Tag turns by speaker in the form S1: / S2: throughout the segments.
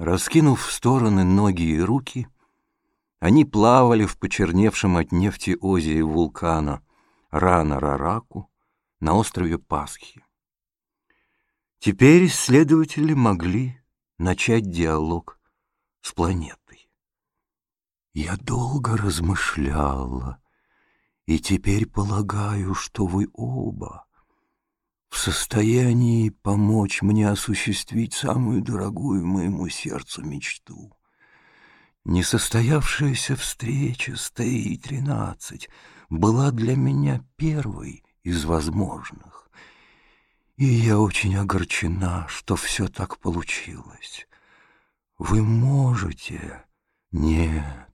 S1: Раскинув в стороны ноги и руки, они плавали в почерневшем от нефти озере вулкана Рана-Рараку на острове Пасхи. Теперь исследователи могли начать диалог с планетой. Я долго размышляла, и теперь полагаю, что вы оба в состоянии помочь мне осуществить самую дорогую моему сердцу мечту. Несостоявшаяся встреча с Теей-13 была для меня первой из возможных, и я очень огорчена, что все так получилось. Вы можете... Нет,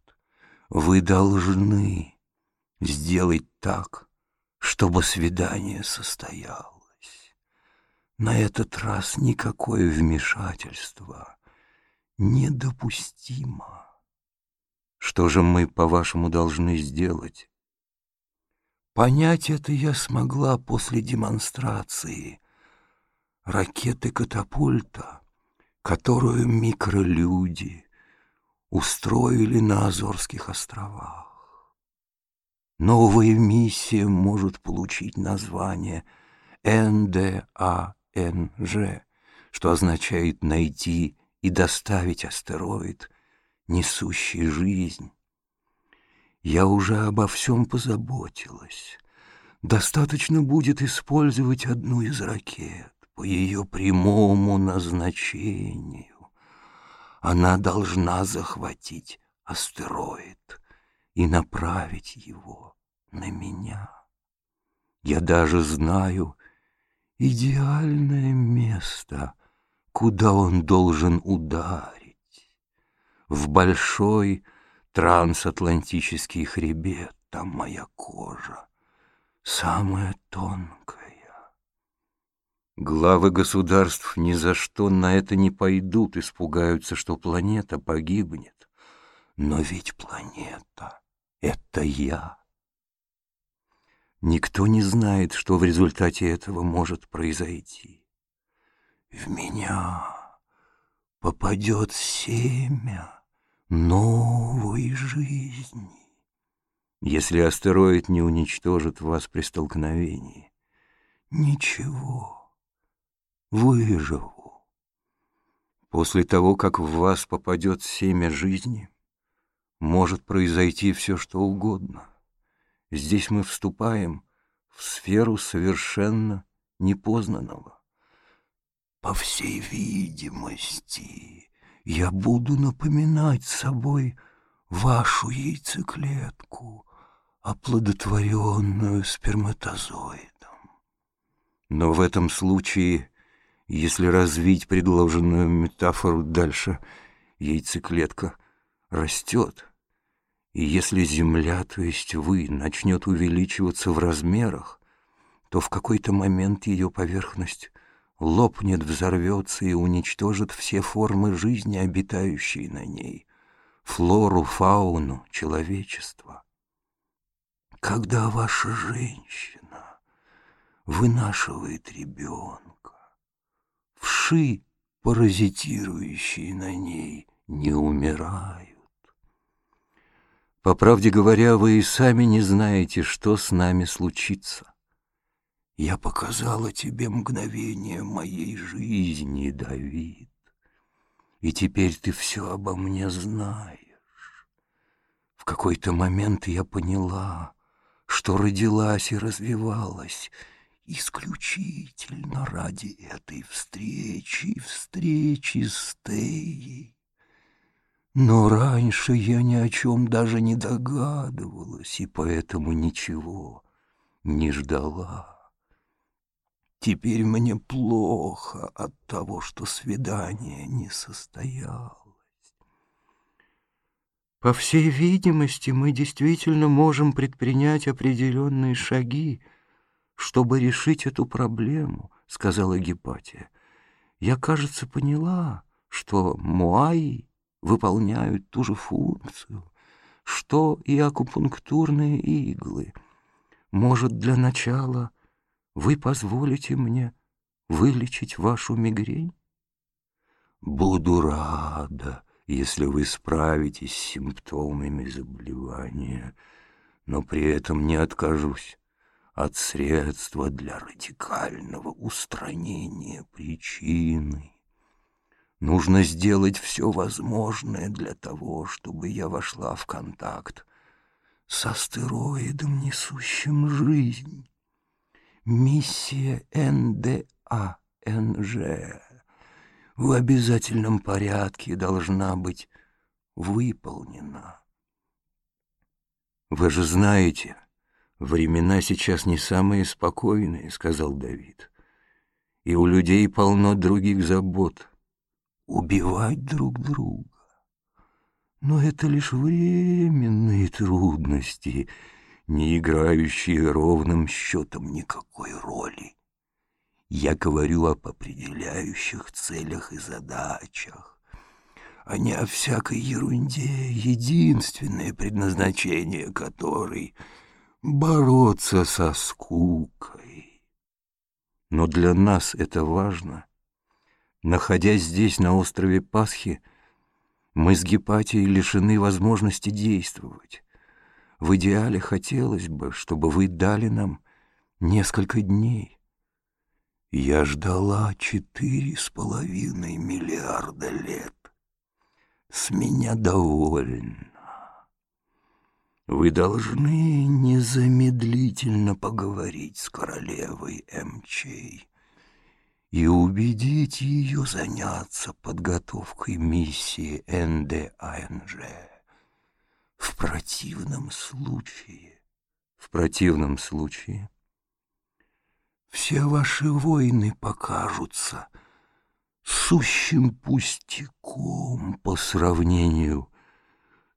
S1: вы должны сделать так, чтобы свидание состоялось. На этот раз никакое вмешательство недопустимо. Что же мы, по-вашему, должны сделать? Понять это я смогла после демонстрации ракеты катапульта, которую микролюди устроили на Азорских островах. Новая миссия может получить название НДА НЖ, что означает найти и доставить астероид, несущий жизнь. Я уже обо всем позаботилась. Достаточно будет использовать одну из ракет по ее прямому назначению. Она должна захватить астероид и направить его на меня. Я даже знаю, идеальное место, куда он должен ударить. В большой трансатлантический хребет, там моя кожа, самая тонкая. Главы государств ни за что на это не пойдут, испугаются, что планета погибнет. Но ведь планета — это я. Никто не знает, что в результате этого может произойти. В меня попадет семя новой жизни, если астероид не уничтожит вас при столкновении. Ничего, выживу. После того, как в вас попадет семя жизни, может произойти все, что угодно — Здесь мы вступаем в сферу совершенно непознанного. По всей видимости, я буду напоминать собой вашу яйцеклетку, оплодотворенную сперматозоидом. Но в этом случае, если развить предложенную метафору дальше, яйцеклетка растет, и если Земля, то есть вы, начнет увеличиваться в размерах, то в какой-то момент ее поверхность лопнет, взорвется и уничтожит все формы жизни, обитающие на ней, флору, фауну, человечество. Когда ваша женщина вынашивает ребенка, вши, паразитирующие на ней, не умирают. По правде говоря, вы и сами не знаете, что с нами случится. Я показала тебе мгновение моей жизни, Давид, и теперь ты все обо мне знаешь. В какой-то момент я поняла, что родилась и развивалась исключительно ради этой встречи, встречи с Теей. Но раньше я ни о чем даже не догадывалась, и поэтому ничего не ждала. Теперь мне плохо от того, что свидание не состоялось. По всей видимости, мы действительно можем предпринять определенные шаги, чтобы решить эту проблему, — сказала Гепатия. Я, кажется, поняла, что Муаи выполняют ту же функцию, что и акупунктурные иглы. Может, для начала вы позволите мне вылечить вашу мигрень? Буду рада, если вы справитесь с симптомами заболевания, но при этом не откажусь от средства для радикального устранения причины. Нужно сделать все возможное для того, чтобы я вошла в контакт с астероидом, несущим жизнь. Миссия НДА-НЖ в обязательном порядке должна быть выполнена. Вы же знаете, «Времена сейчас не самые спокойные», — сказал Давид. «И у людей полно других забот. Убивать друг друга. Но это лишь временные трудности, не играющие ровным счетом никакой роли. Я говорю об определяющих целях и задачах, а не о всякой ерунде, единственное предназначение которой — бороться со скукой. Но для нас это важно. Находясь здесь, на острове Пасхи, мы с Гепатией лишены возможности действовать. В идеале хотелось бы, чтобы вы дали нам несколько дней. Я ждала четыре с половиной миллиарда лет. С меня довольно. Вы должны незамедлительно поговорить с королевой Эмчей и убедить ее заняться подготовкой миссии НДАНЖ. В противном случае, в противном случае, все ваши войны покажутся сущим пустяком по сравнению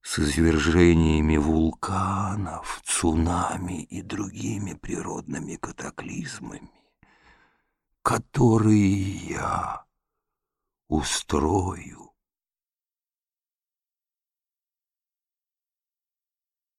S1: с извержениями вулканов, цунами и другими природными катаклизмами, которые я устрою